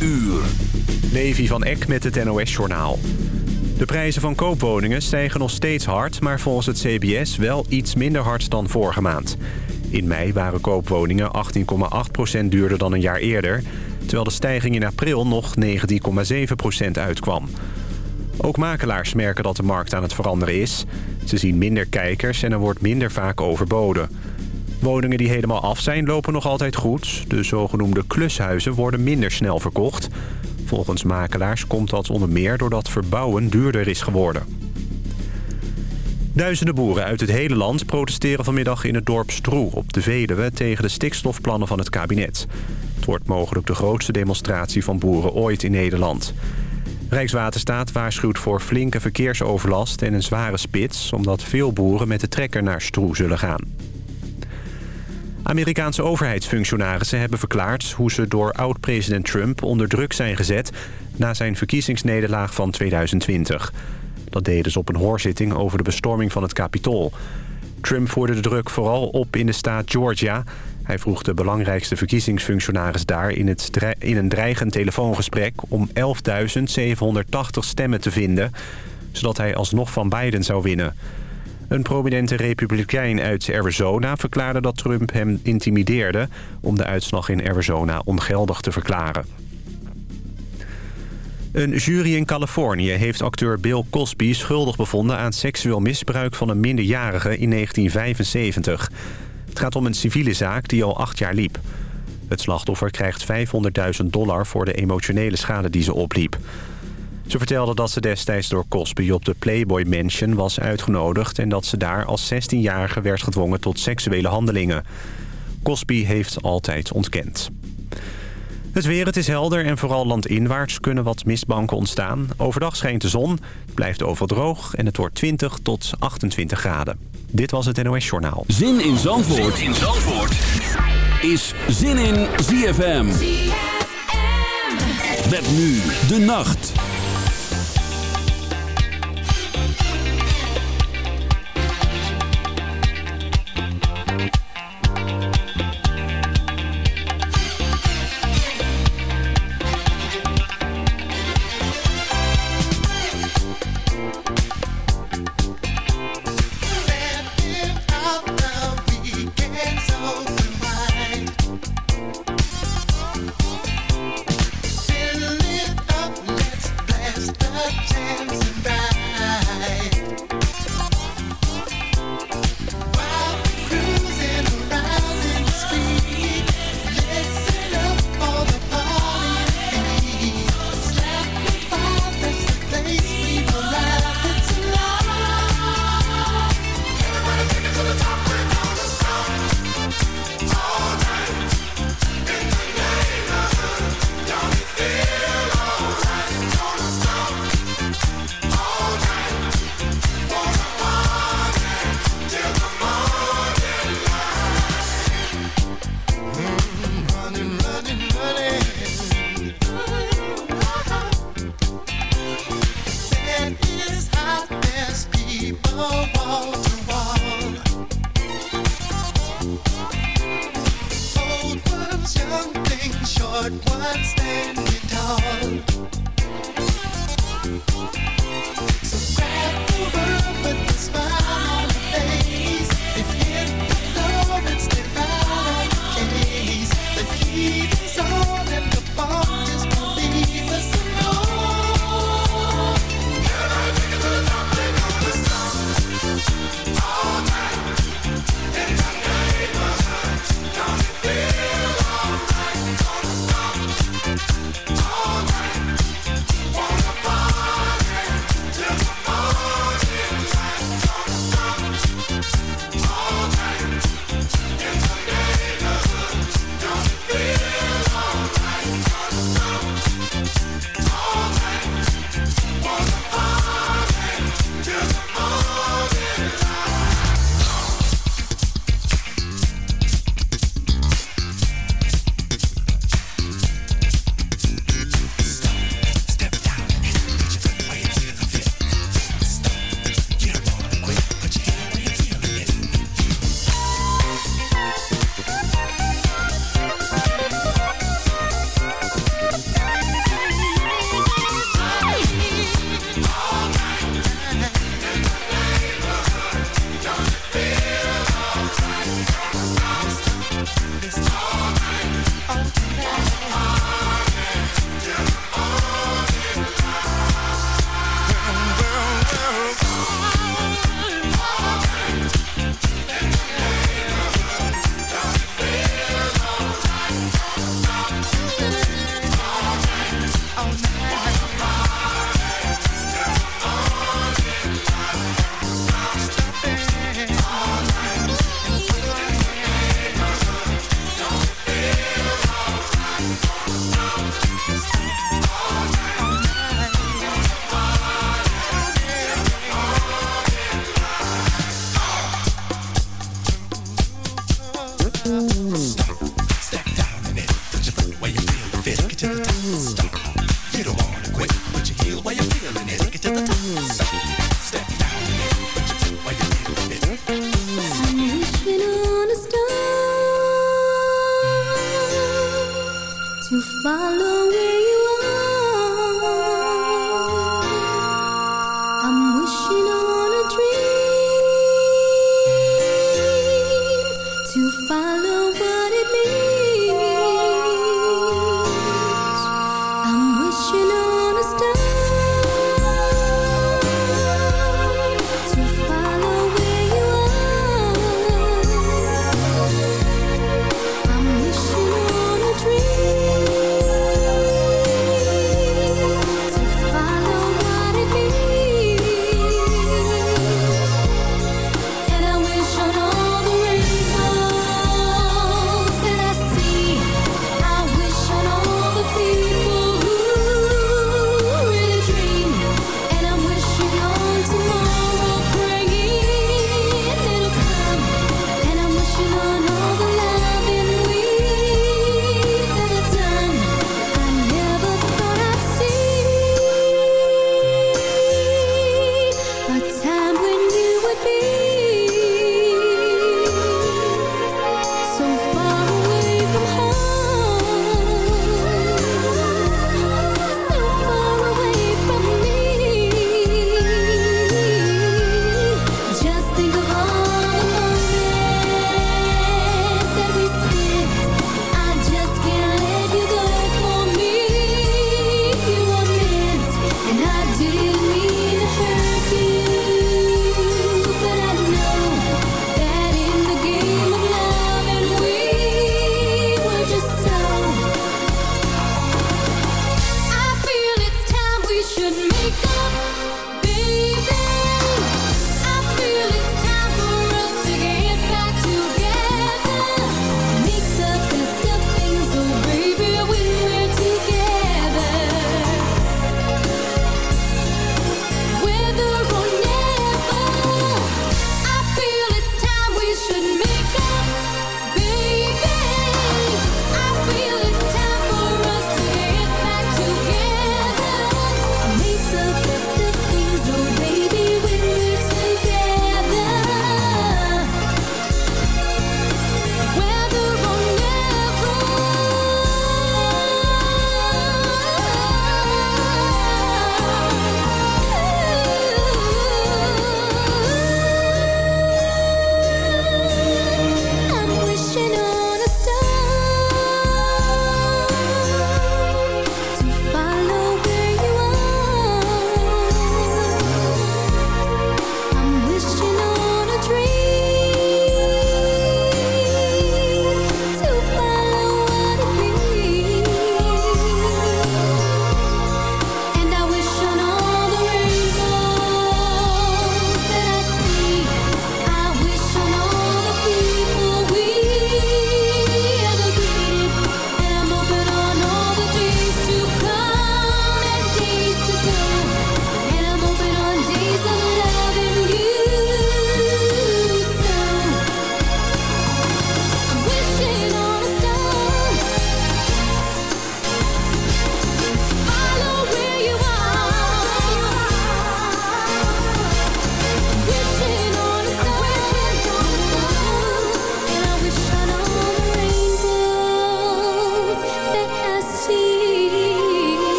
uur. Levi van Eck met het NOS-journaal. De prijzen van koopwoningen stijgen nog steeds hard... maar volgens het CBS wel iets minder hard dan vorige maand. In mei waren koopwoningen 18,8% duurder dan een jaar eerder... terwijl de stijging in april nog 19,7% uitkwam. Ook makelaars merken dat de markt aan het veranderen is. Ze zien minder kijkers en er wordt minder vaak overboden. Woningen die helemaal af zijn lopen nog altijd goed. De zogenoemde klushuizen worden minder snel verkocht. Volgens makelaars komt dat onder meer doordat verbouwen duurder is geworden. Duizenden boeren uit het hele land protesteren vanmiddag in het dorp Stroe op de Veluwe tegen de stikstofplannen van het kabinet. Het wordt mogelijk de grootste demonstratie van boeren ooit in Nederland. Rijkswaterstaat waarschuwt voor flinke verkeersoverlast en een zware spits... omdat veel boeren met de trekker naar Stroe zullen gaan. Amerikaanse overheidsfunctionarissen hebben verklaard... hoe ze door oud-president Trump onder druk zijn gezet... na zijn verkiezingsnederlaag van 2020. Dat deden ze op een hoorzitting over de bestorming van het Capitool. Trump voerde de druk vooral op in de staat Georgia. Hij vroeg de belangrijkste verkiezingsfunctionaris daar... in, het in een dreigend telefoongesprek om 11.780 stemmen te vinden... zodat hij alsnog van Biden zou winnen... Een prominente republikein uit Arizona verklaarde dat Trump hem intimideerde... om de uitslag in Arizona ongeldig te verklaren. Een jury in Californië heeft acteur Bill Cosby schuldig bevonden... aan seksueel misbruik van een minderjarige in 1975. Het gaat om een civiele zaak die al acht jaar liep. Het slachtoffer krijgt 500.000 dollar voor de emotionele schade die ze opliep. Ze vertelde dat ze destijds door Cosby op de Playboy Mansion was uitgenodigd... en dat ze daar als 16-jarige werd gedwongen tot seksuele handelingen. Cosby heeft altijd ontkend. Het weer, het is helder en vooral landinwaarts kunnen wat mistbanken ontstaan. Overdag schijnt de zon, het blijft overal droog en het wordt 20 tot 28 graden. Dit was het NOS Journaal. Zin in Zandvoort, zin in Zandvoort. is Zin in ZFM. ZFM. Met nu de nacht.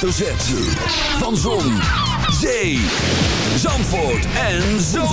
Hoofdletter. Van Zon, Zee, Zandvoort en Zomerhits.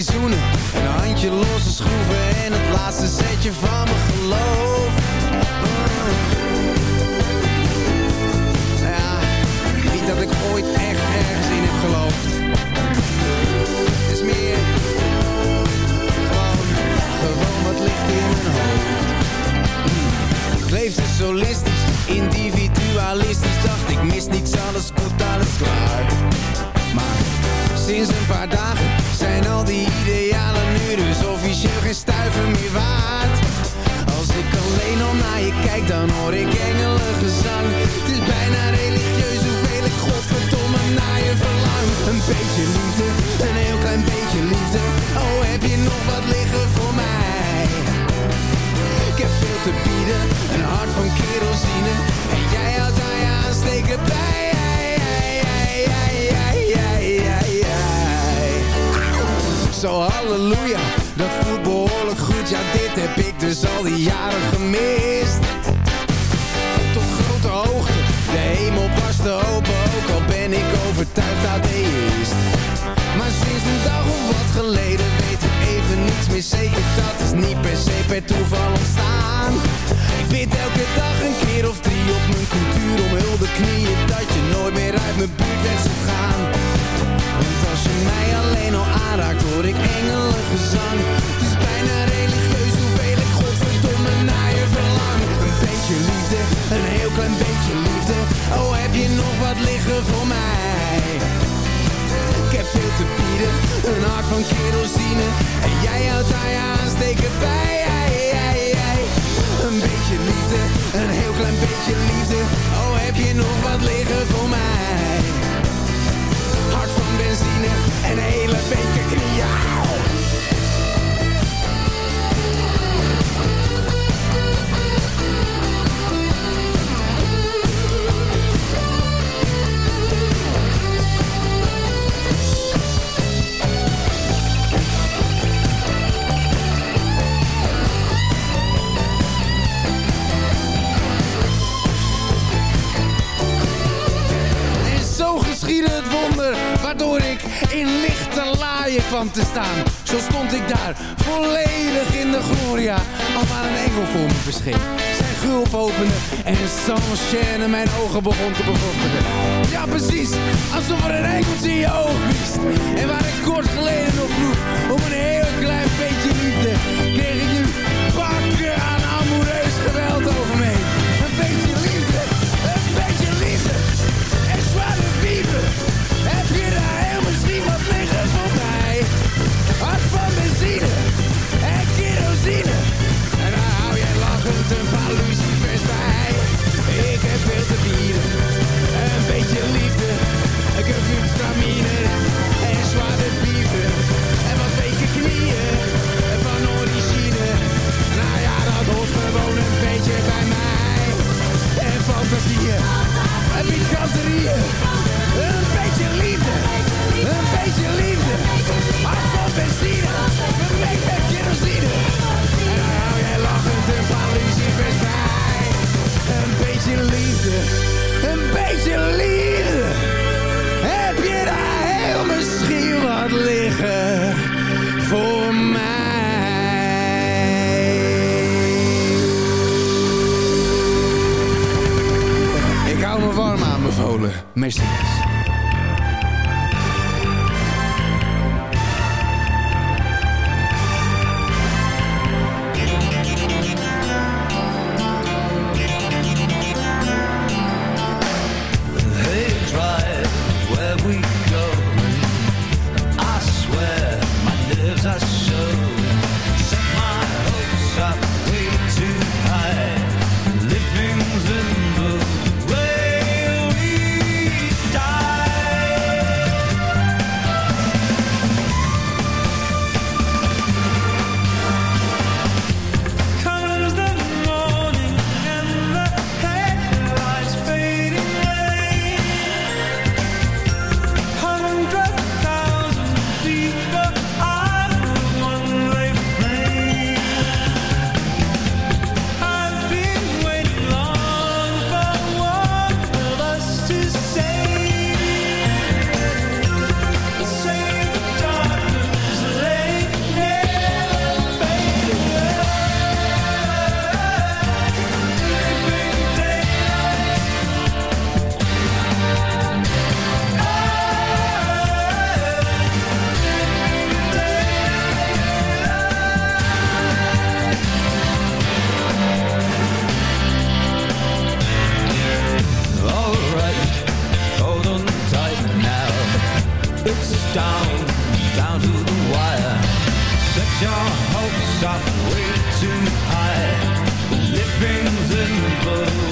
Zoenen, een handje losse schroeven en het laatste zetje van mijn geloof. Ja, niet dat ik ooit echt ergens in heb geloofd. Het is meer gewoon, gewoon wat ligt in mijn hoofd. Ik leefde solistisch, individualistisch, dacht ik mis niets, alles goed, alles klaar. Sinds een paar dagen zijn al die idealen nu dus officieel geen stuiver meer waard. Als ik alleen al naar je kijk, dan hoor ik engelengezang. Het is bijna religieus hoeveel ik godverdomme naar je verlang. Een beetje liefde, een heel klein beetje liefde. Oh, heb je nog wat liggen voor mij? Ik heb veel te bieden, een hart van kerosine. En jij houdt aan je aansteken bij. Zo halleluja, dat voelt behoorlijk goed. Ja, dit heb ik dus al die jaren gemist. Tot grote hoogte, de hemel barstte open. Ook al ben ik overtuigd atheïst. Maar sinds een dag of wat geleden weet ik even niets meer zeker. Dat is niet per se per toeval ontstaan. Ik bid elke dag een keer of drie op mijn cultuur om hulde knieën. Dat je nooit meer uit mijn buurt bent zou gaan. Als je mij alleen al aanraakt hoor ik engelengezang Het is bijna religieus hoeveel ik godverdomme naar je verlang. Een beetje liefde, een heel klein beetje liefde. Oh heb je nog wat liggen voor mij? Ik heb veel te bieden, een hart van kerosine. En jij houdt daar je aansteken bij Een beetje liefde, een heel klein beetje liefde. Oh heb je nog wat liggen te staan. Zo stond ik daar, volledig in de gloria, al waar een engel voor me verscheen. Zijn gulp opende en sans chaîne mijn ogen begon te bevochtigen. Ja precies, alsof er een engeltje in je oog wist. En waar ik kort geleden nog vroeg om een heel klein beetje liefde, kreeg ik nu pakken aan amoureus geweld over me Basically. trouble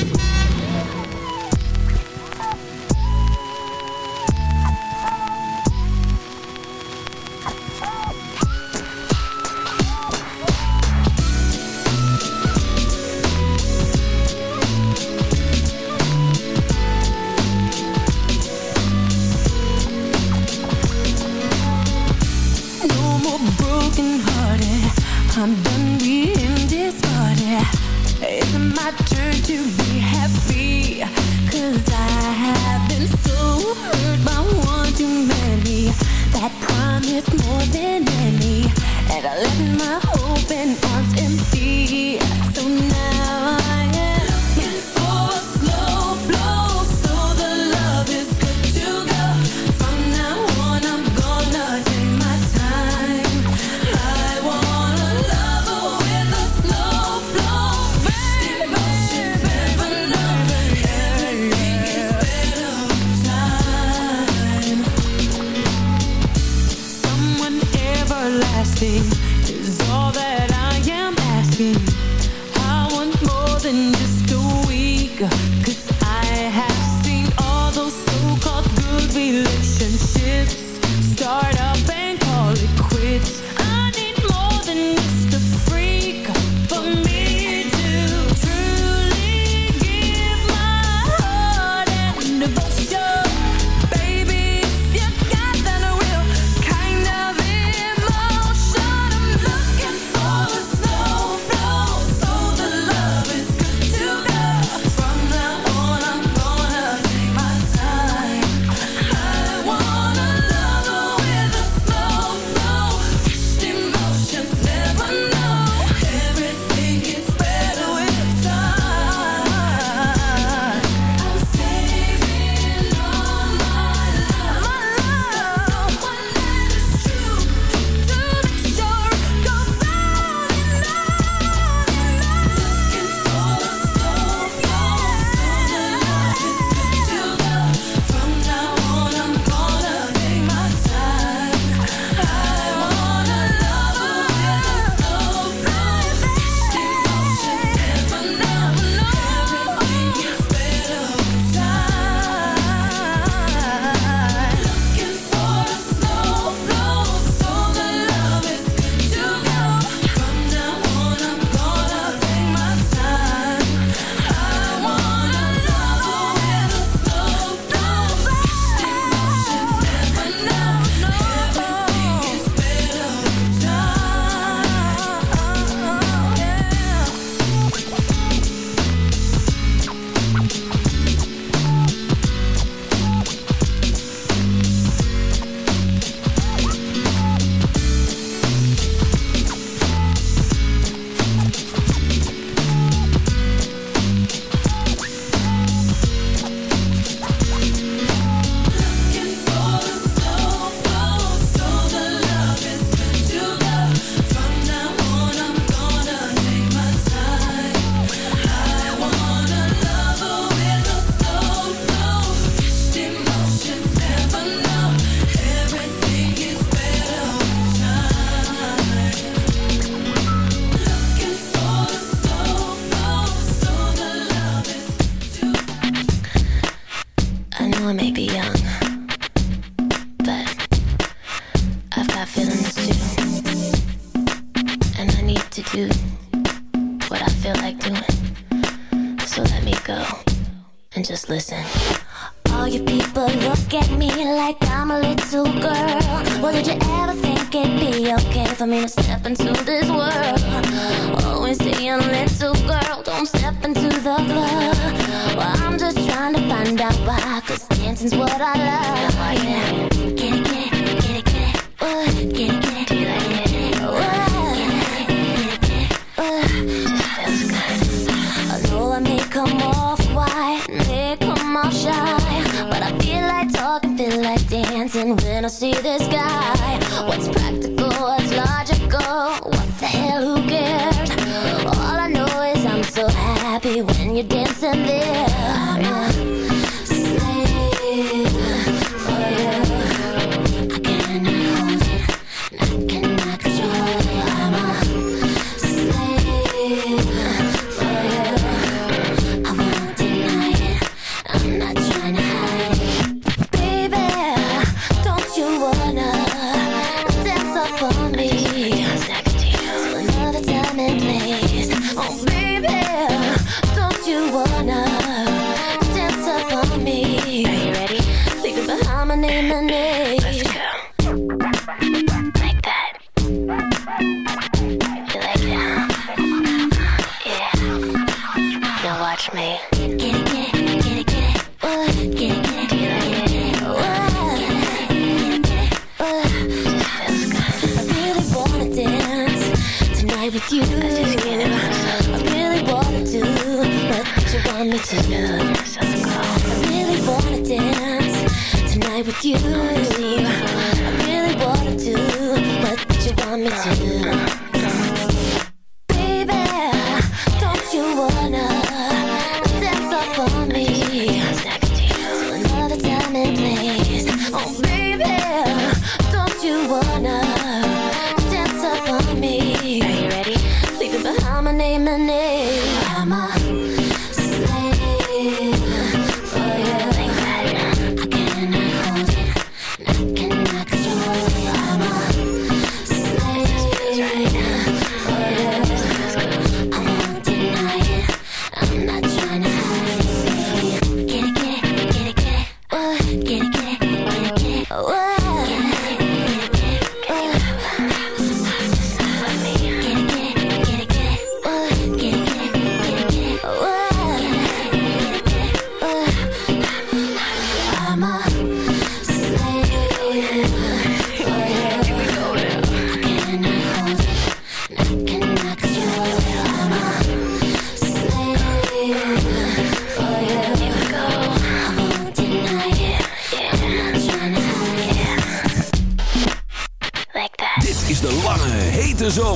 wanna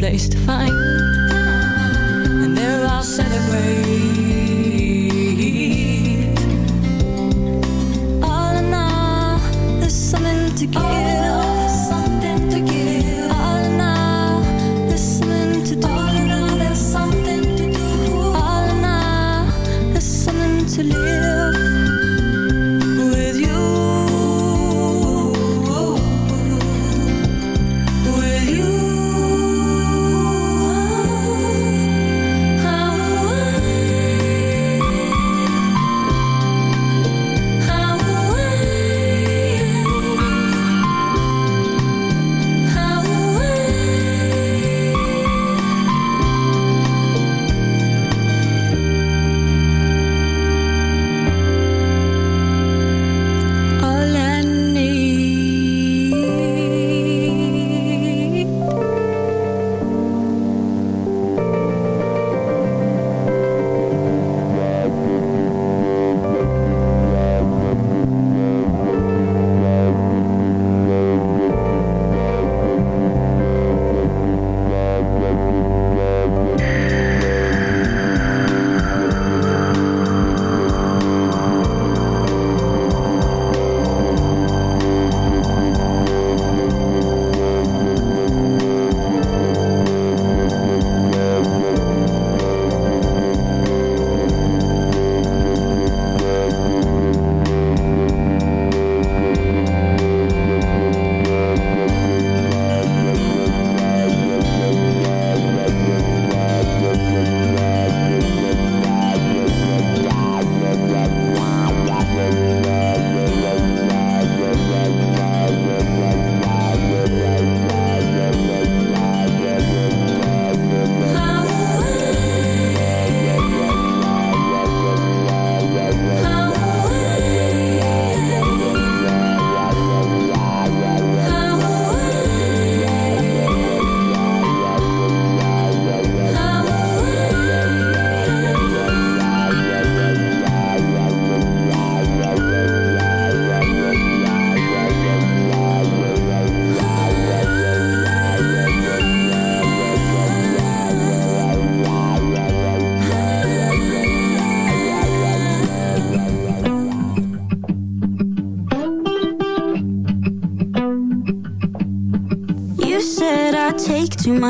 Place to find, and there I'll celebrate. All in all, there's something to give.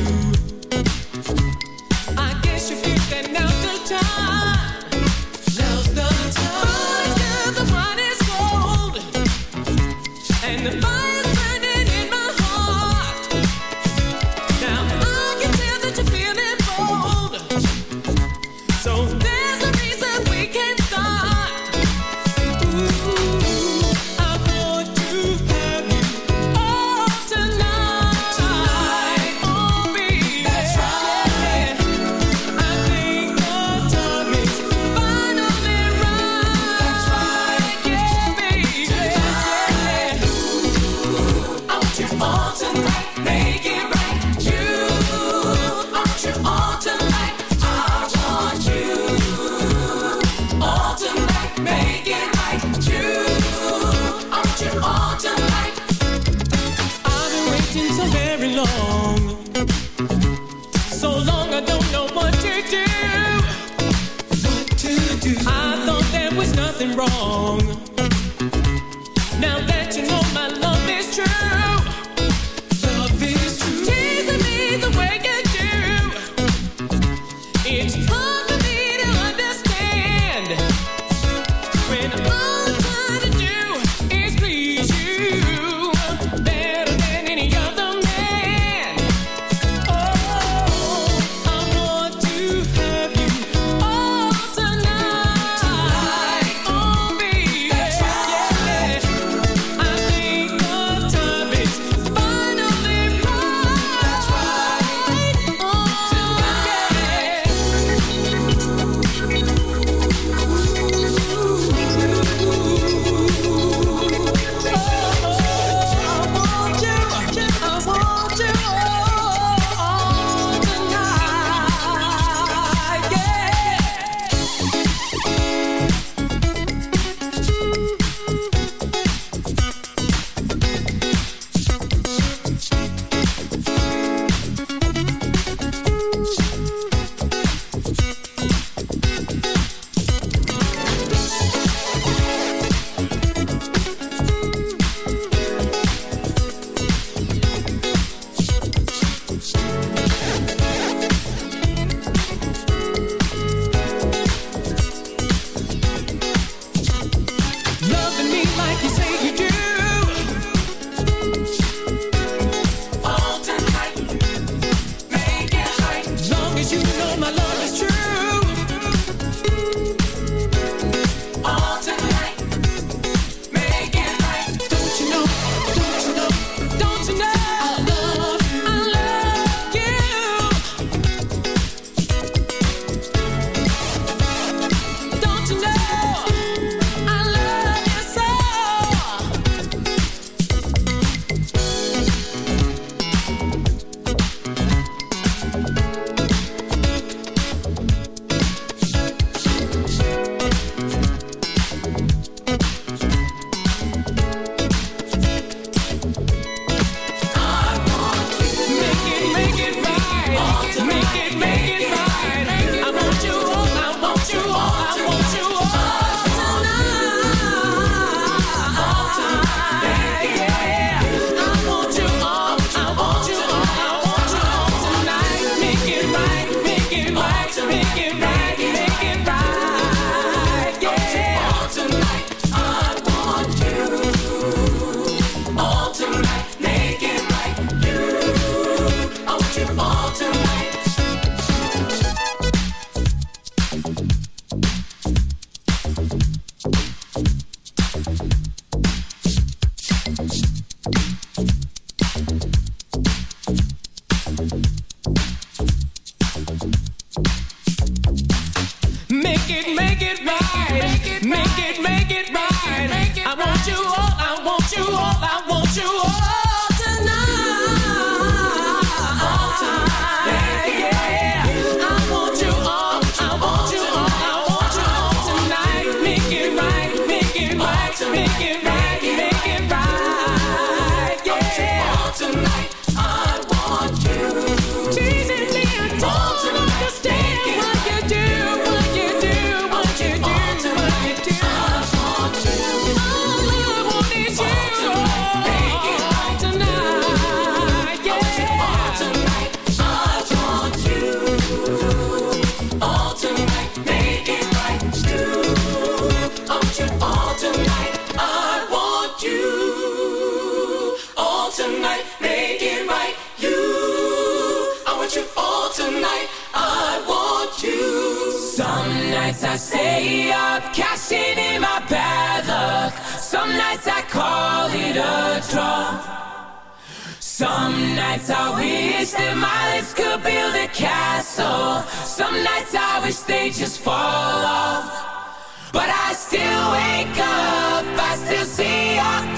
Oh, they just fall off. But I still wake up, I still see your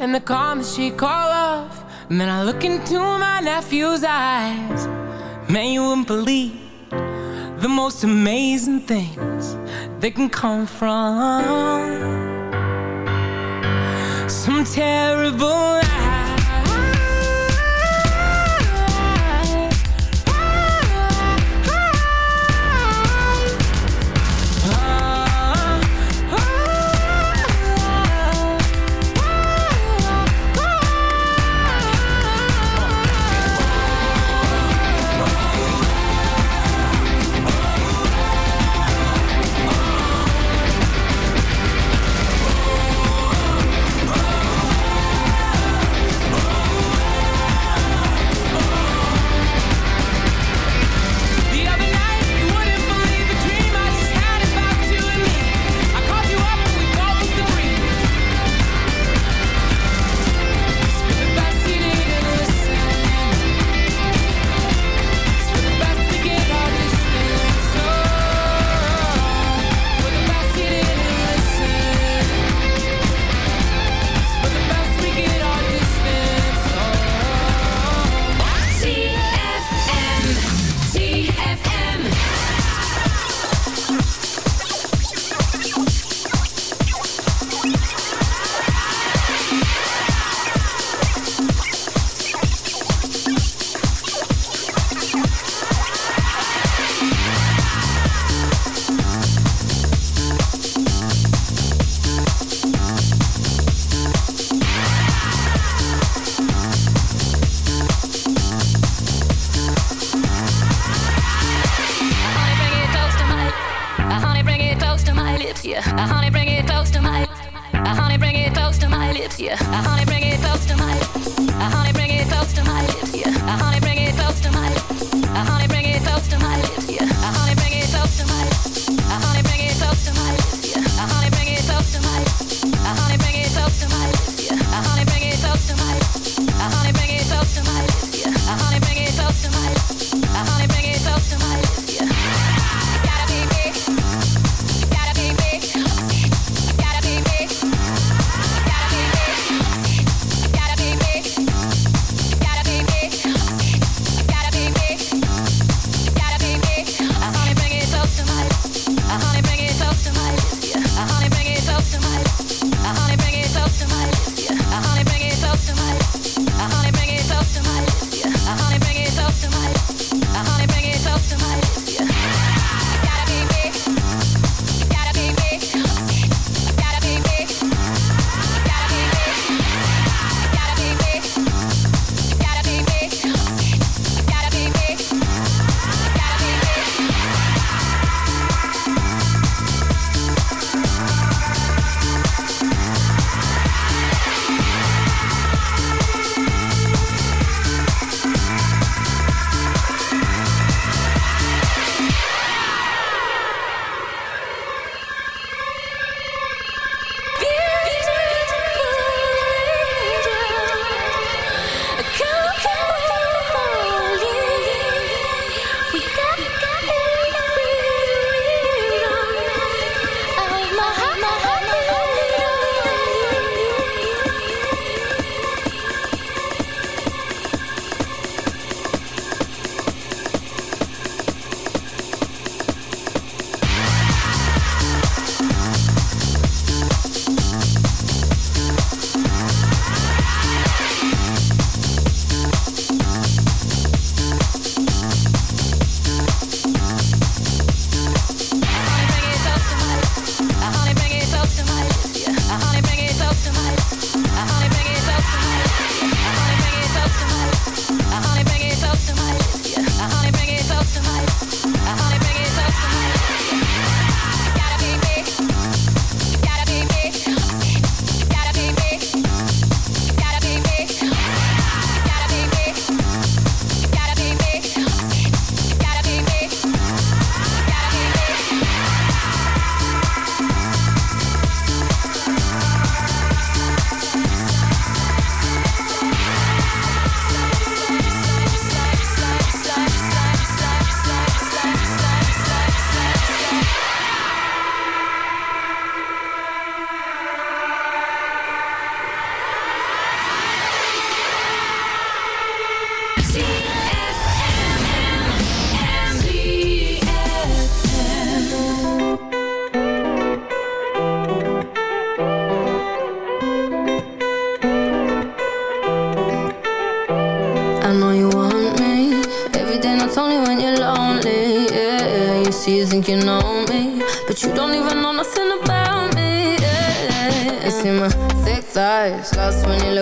and the calm she call off. Man, I look into my nephew's eyes. Man, you wouldn't believe the most amazing things that can come from some terrible.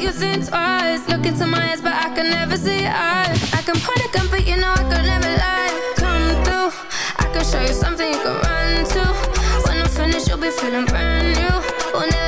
you think twice. Look into my eyes but I can never see eyes. I can point a gun but you know I could never lie. Come through I can show you something you can run to. When I'm finished you'll be feeling brand new. Will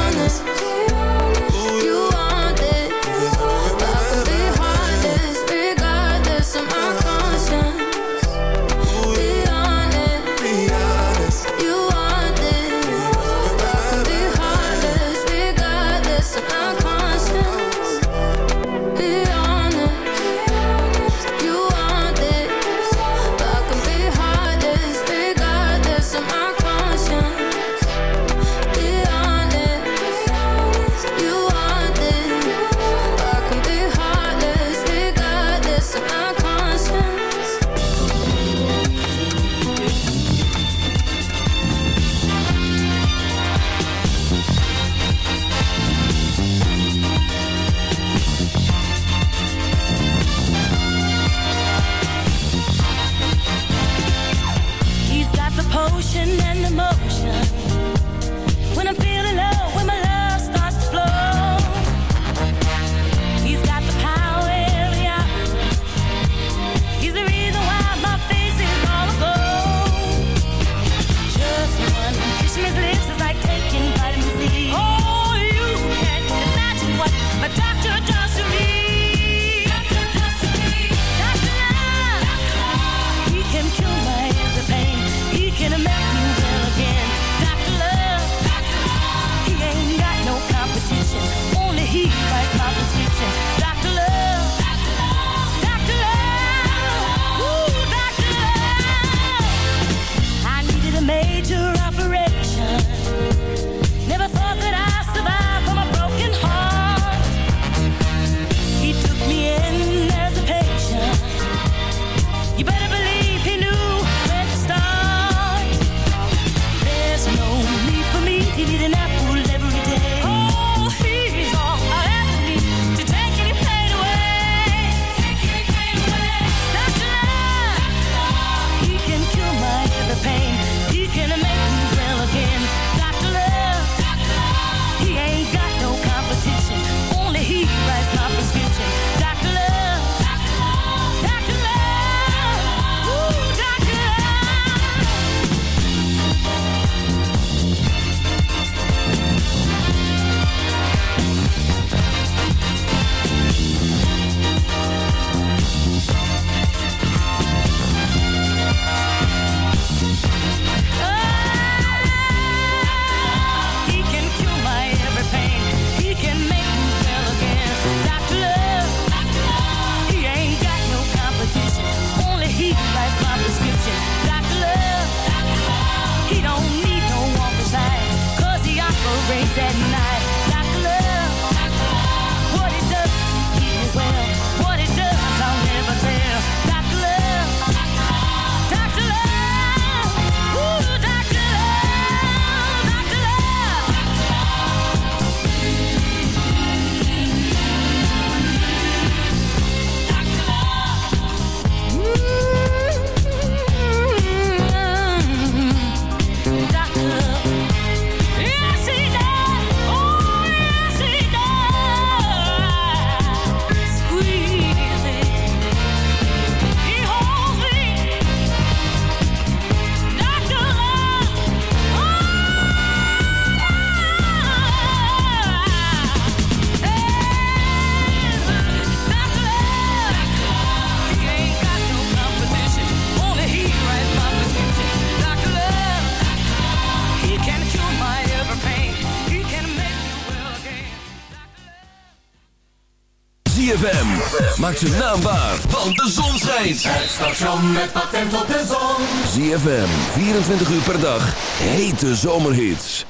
maakt zijn naam. Want de zon schijnt. Het station met patent op de zon. ZFM, 24 uur per dag. Hete zomerhits.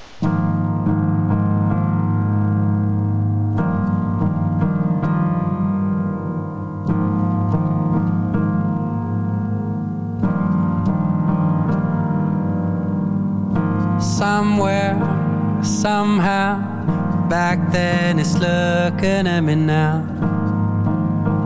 Somewhere, somehow. Back then it's looking at me now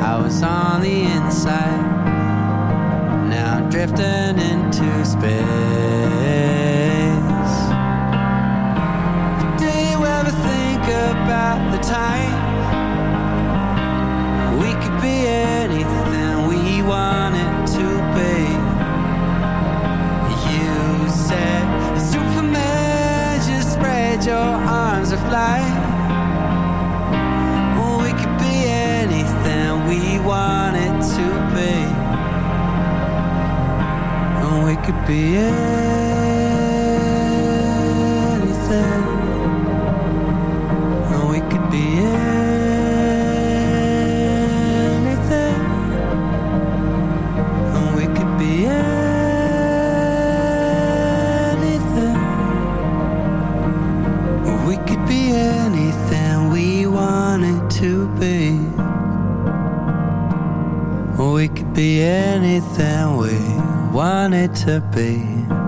I was on the inside. Be it. be.